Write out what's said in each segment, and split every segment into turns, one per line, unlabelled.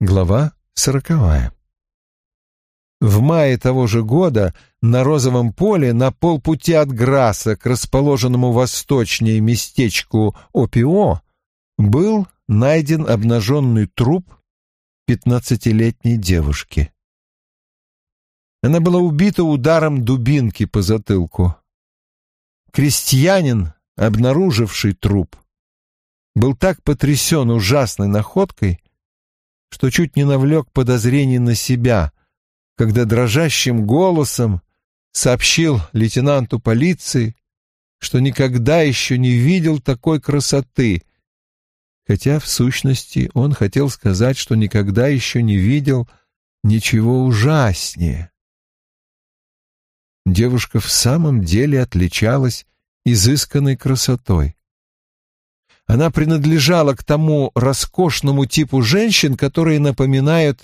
Глава сороковая. В мае того же года на Розовом поле на полпути от Граса к расположенному восточнее местечку Опио был найден обнаженный труп пятнадцатилетней девушки. Она была убита ударом дубинки по затылку. Крестьянин, обнаруживший труп, был так потрясен ужасной находкой, что чуть не навлек подозрений на себя, когда дрожащим голосом сообщил лейтенанту полиции, что никогда еще не видел такой красоты, хотя, в сущности, он хотел сказать, что никогда еще не видел ничего ужаснее. Девушка в самом деле отличалась изысканной красотой. Она принадлежала к тому роскошному типу женщин, которые напоминают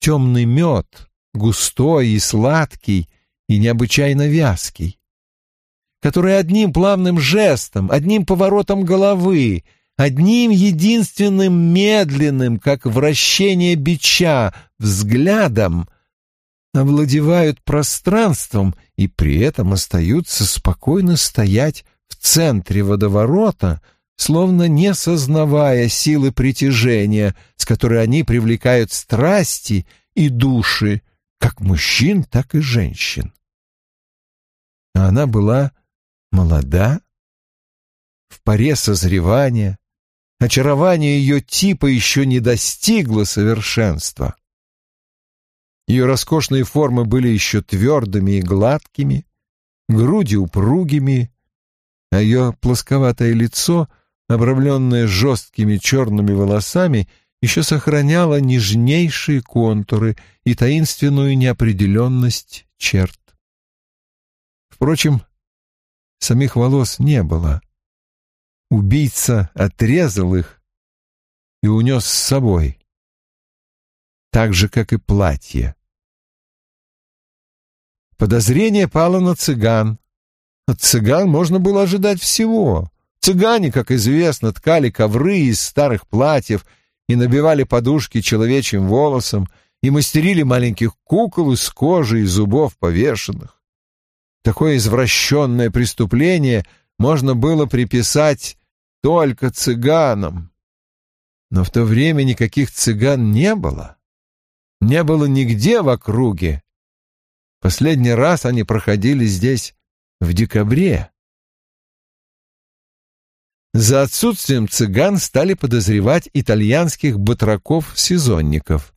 темный мед, густой и сладкий, и необычайно вязкий, которые одним плавным жестом, одним поворотом головы, одним единственным медленным, как вращение бича, взглядом овладевают пространством и при этом остаются спокойно стоять в центре водоворота, словно не сознавая силы притяжения, с которой они привлекают страсти и души, как мужчин, так и женщин. А она была молода, в паре созревания, очарование ее типа еще не достигло совершенства. Ее роскошные формы были еще твердыми и гладкими, груди упругими, а ее плосковатое лицо — обрамленная жесткими черными волосами, еще сохраняла нежнейшие контуры и таинственную неопределенность черт. Впрочем, самих волос не было. Убийца отрезал их и унес с собой, так же, как и платье. Подозрение пало на цыган. От цыган можно было ожидать всего. Цыгане, как известно, ткали ковры из старых платьев и набивали подушки человечьим волосом, и мастерили маленьких кукол из кожи и зубов повешенных. Такое извращенное преступление можно было приписать только цыганам. Но в то время никаких цыган не было. Не было нигде в округе. Последний раз они проходили здесь в декабре. За отсутствием цыган стали подозревать итальянских батраков-сезонников.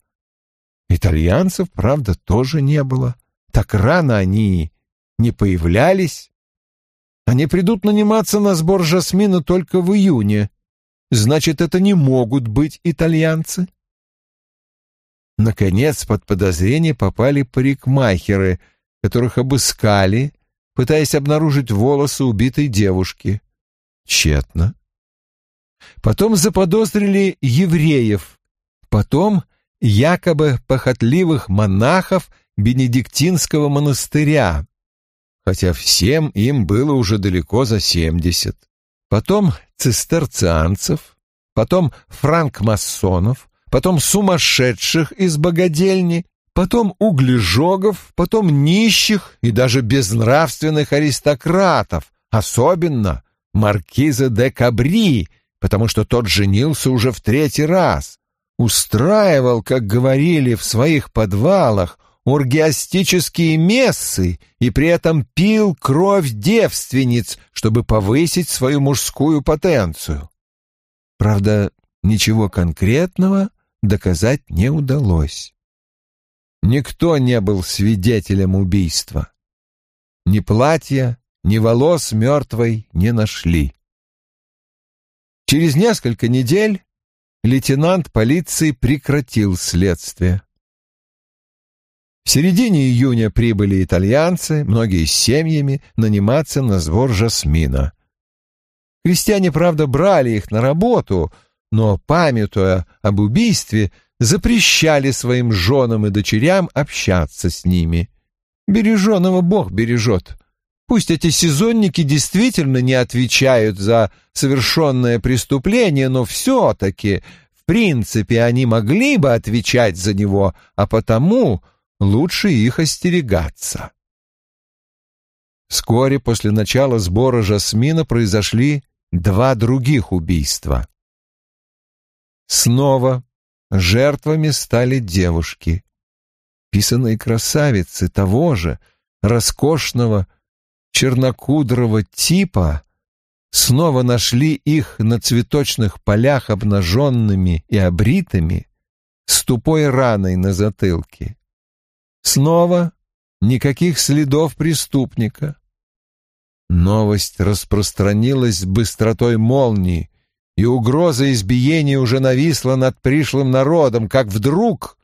Итальянцев, правда, тоже не было. Так рано они не появлялись. Они придут наниматься на сбор жасмина только в июне. Значит, это не могут быть итальянцы. Наконец, под подозрение попали парикмахеры, которых обыскали, пытаясь обнаружить волосы убитой девушки. Тщетно. Потом заподозрили евреев, потом якобы похотливых монахов Бенедиктинского монастыря, хотя всем им было уже далеко за семьдесят. Потом цистерцианцев, потом франкмассонов, потом сумасшедших из богадельни, потом углежогов, потом нищих и даже безнравственных аристократов, особенно маркиза де Кабри, потому что тот женился уже в третий раз, устраивал, как говорили в своих подвалах, оргиастические мессы и при этом пил кровь девственниц, чтобы повысить свою мужскую потенцию. Правда, ничего конкретного доказать не удалось. Никто не был свидетелем убийства. Ни платья, ни волос мертвой не нашли. Через несколько недель лейтенант полиции прекратил следствие. В середине июня прибыли итальянцы, многие с семьями, наниматься на сбор жасмина. Крестьяне, правда, брали их на работу, но, памятуя об убийстве, запрещали своим женам и дочерям общаться с ними. Береженого Бог бережет. Пусть эти сезонники действительно не отвечают за совершенное преступление, но все-таки в принципе они могли бы отвечать за него, а потому лучше их остерегаться. Вскоре после начала сбора жасмина произошли два других убийства. Снова жертвами стали девушки, писаные красавицы того же роскошного чернокудрого типа, снова нашли их на цветочных полях обнаженными и обритыми, с тупой раной на затылке. Снова никаких следов преступника. Новость распространилась с быстротой молнии, и угроза избиения уже нависла над пришлым народом, как вдруг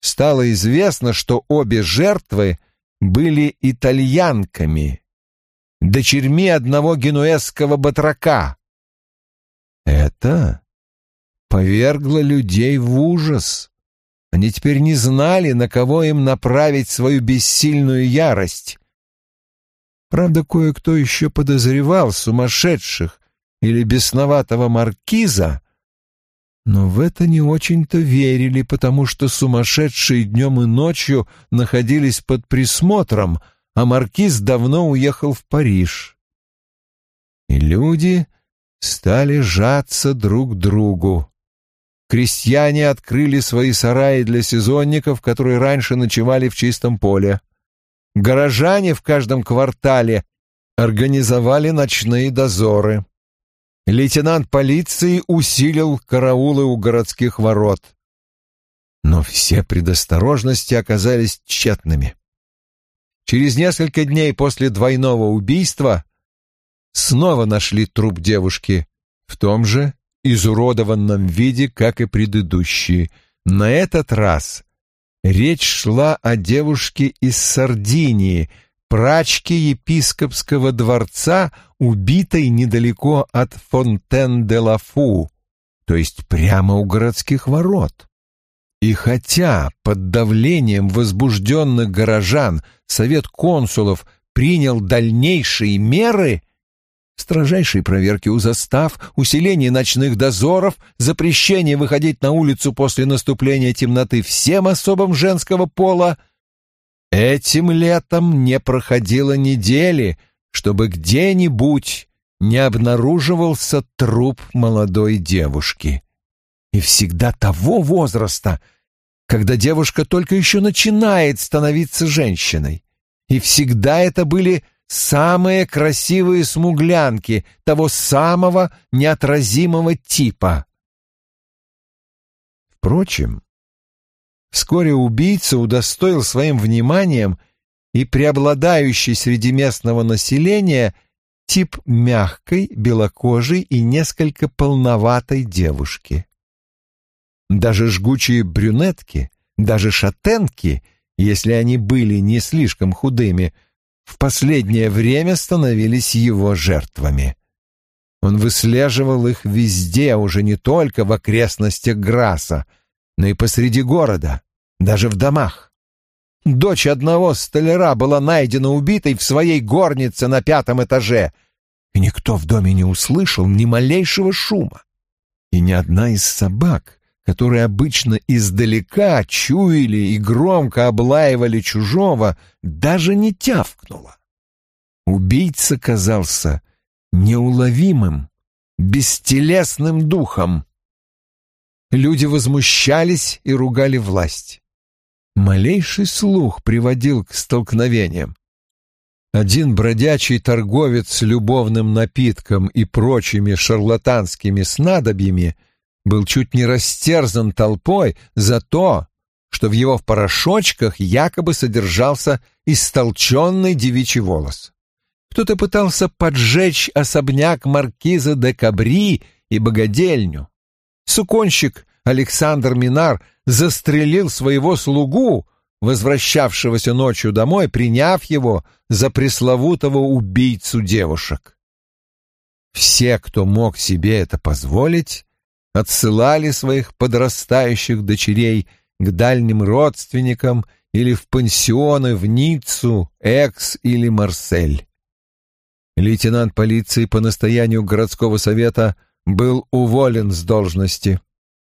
стало известно, что обе жертвы были итальянками, дочерьми одного генуэзского батрака. Это повергло людей в ужас. Они теперь не знали, на кого им направить свою бессильную ярость. Правда, кое-кто еще подозревал сумасшедших или бесноватого маркиза, но в это не очень-то верили, потому что сумасшедшие днем и ночью находились под присмотром, а маркиз давно уехал в Париж. И люди стали жаться друг к другу. Крестьяне открыли свои сараи для сезонников, которые раньше ночевали в чистом поле. Горожане в каждом квартале организовали ночные дозоры лейтенант полиции усилил караулы у городских ворот. Но все предосторожности оказались тщетными. Через несколько дней после двойного убийства снова нашли труп девушки в том же изуродованном виде, как и предыдущие. На этот раз речь шла о девушке из Сардинии — прачки епископского дворца, убитой недалеко от Фонтен-де-Лафу, то есть прямо у городских ворот. И хотя под давлением возбужденных горожан Совет консулов принял дальнейшие меры, строжайшие проверки у застав, усиление ночных дозоров, запрещение выходить на улицу после наступления темноты всем особам женского пола — Этим летом не проходило недели, чтобы где-нибудь не обнаруживался труп молодой девушки. И всегда того возраста, когда девушка только еще начинает становиться женщиной. И всегда это были самые красивые смуглянки того самого неотразимого типа. Впрочем, Вскоре убийца удостоил своим вниманием и преобладающий среди местного населения тип мягкой, белокожей и несколько полноватой девушки. Даже жгучие брюнетки, даже шатенки, если они были не слишком худыми, в последнее время становились его жертвами. Он выслеживал их везде, уже не только в окрестностях Граса, но и посреди города даже в домах. Дочь одного столяра была найдена убитой в своей горнице на пятом этаже, и никто в доме не услышал ни малейшего шума. И ни одна из собак, которые обычно издалека чуяли и громко облаивали чужого, даже не тявкнула. Убийца казался неуловимым, бестелесным духом. Люди возмущались и ругали власть. Малейший слух приводил к столкновениям. Один бродячий торговец с любовным напитком и прочими шарлатанскими снадобьями был чуть не растерзан толпой за то, что в его порошочках якобы содержался истолченный девичий волос. Кто-то пытался поджечь особняк маркиза де Кабри и богадельню. Суконщик Александр Минар застрелил своего слугу, возвращавшегося ночью домой, приняв его за пресловутого убийцу девушек. Все, кто мог себе это позволить, отсылали своих подрастающих дочерей к дальним родственникам или в пансионы в Ниццу, Экс или Марсель. Лейтенант полиции по настоянию городского совета был уволен с должности.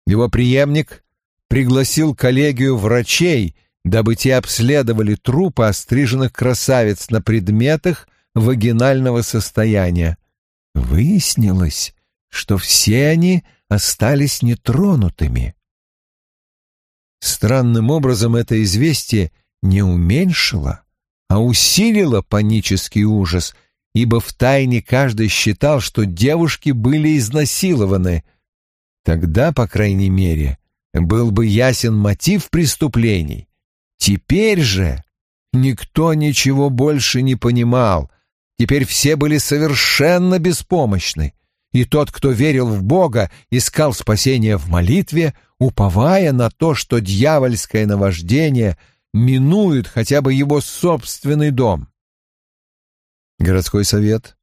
Его преемник пригласил коллегию врачей, дабы те обследовали трупы остриженных красавиц на предметах вагинального состояния. Выяснилось, что все они остались нетронутыми. Странным образом это известие не уменьшило, а усилило панический ужас, ибо втайне каждый считал, что девушки были изнасилованы. Тогда, по крайней мере, был бы ясен мотив преступлений. Теперь же никто ничего больше не понимал, теперь все были совершенно беспомощны и тот, кто верил в Бога, искал спасения в молитве, уповая на то, что дьявольское наваждение минует хотя бы его собственный дом. Городской совет,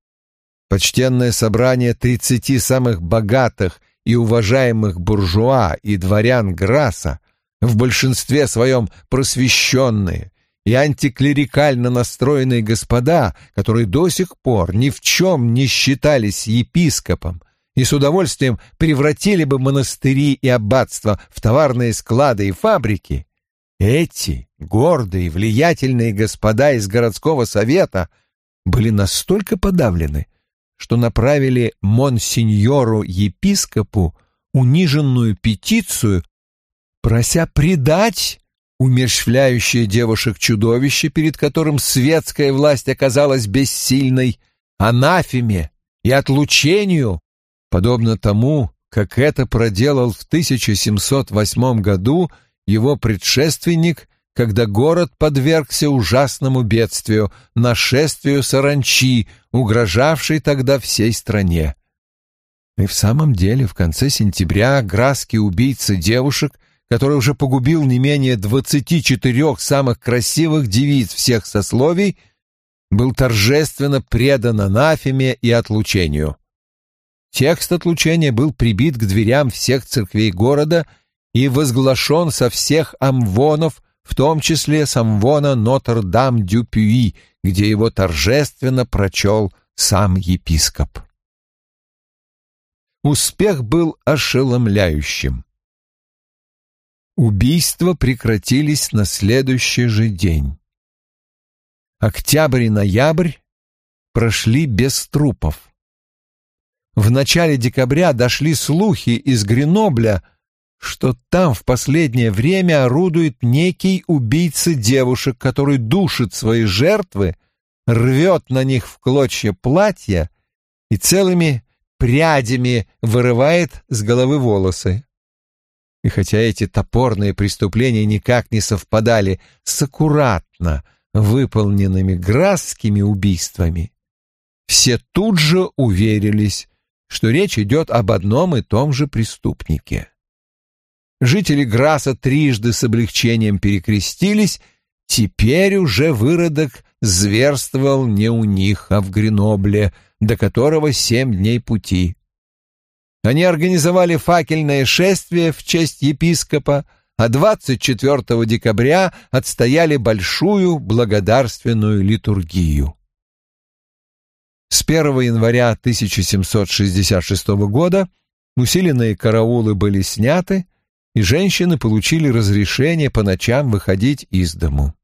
почтенное собрание тридцати самых богатых и уважаемых буржуа и дворян Граса, в большинстве своем просвещенные, и антиклерикально настроенные господа, которые до сих пор ни в чем не считались епископом и с удовольствием превратили бы монастыри и аббатства в товарные склады и фабрики, эти гордые, влиятельные господа из городского совета были настолько подавлены, что направили монсеньору-епископу униженную петицию, прося предать умерщвляющее девушек чудовище, перед которым светская власть оказалась бессильной, анафеме и отлучению, подобно тому, как это проделал в 1708 году его предшественник, когда город подвергся ужасному бедствию, нашествию саранчи, угрожавшей тогда всей стране. И в самом деле в конце сентября градские убийцы девушек который уже погубил не менее двадцати четырех самых красивых девиц всех сословий, был торжественно предан анафеме и отлучению. Текст отлучения был прибит к дверям всех церквей города и возглашен со всех амвонов, в том числе с амвона Нотр-Дам-Дю-Пюи, где его торжественно прочел сам епископ. Успех был ошеломляющим. Убийства прекратились на следующий же день. Октябрь и ноябрь прошли без трупов. В начале декабря дошли слухи из Гренобля, что там в последнее время орудует некий убийца девушек, который душит свои жертвы, рвет на них в клочья платья и целыми прядями вырывает с головы волосы. И хотя эти топорные преступления никак не совпадали с аккуратно выполненными грасскими убийствами, все тут же уверились, что речь идет об одном и том же преступнике. Жители Граса трижды с облегчением перекрестились, теперь уже выродок зверствовал не у них, а в Гренобле, до которого семь дней пути. Они организовали факельное шествие в честь епископа, а 24 декабря отстояли большую благодарственную литургию. С 1 января 1766 года усиленные караулы были сняты, и женщины получили разрешение по ночам выходить из дому.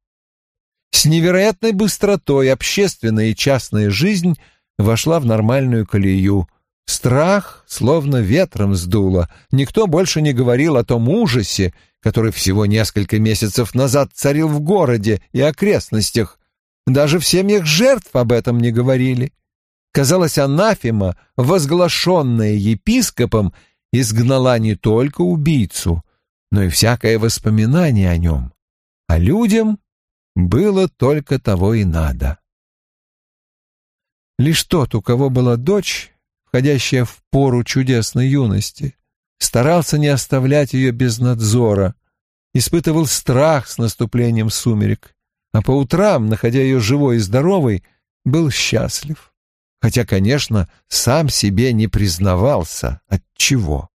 С невероятной быстротой общественная и частная жизнь вошла в нормальную колею – Страх словно ветром сдуло. Никто больше не говорил о том ужасе, который всего несколько месяцев назад царил в городе и окрестностях. Даже в семьях жертв об этом не говорили. Казалось, анафема, возглашенная епископом, изгнала не только убийцу, но и всякое воспоминание о нем. А людям было только того и надо. Лишь тот, у кого была дочь, входящая в пору чудесной юности, старался не оставлять ее без надзора, испытывал страх с наступлением сумерек, а по утрам, находя ее живой и здоровой, был счастлив, хотя, конечно, сам себе не признавался от чего.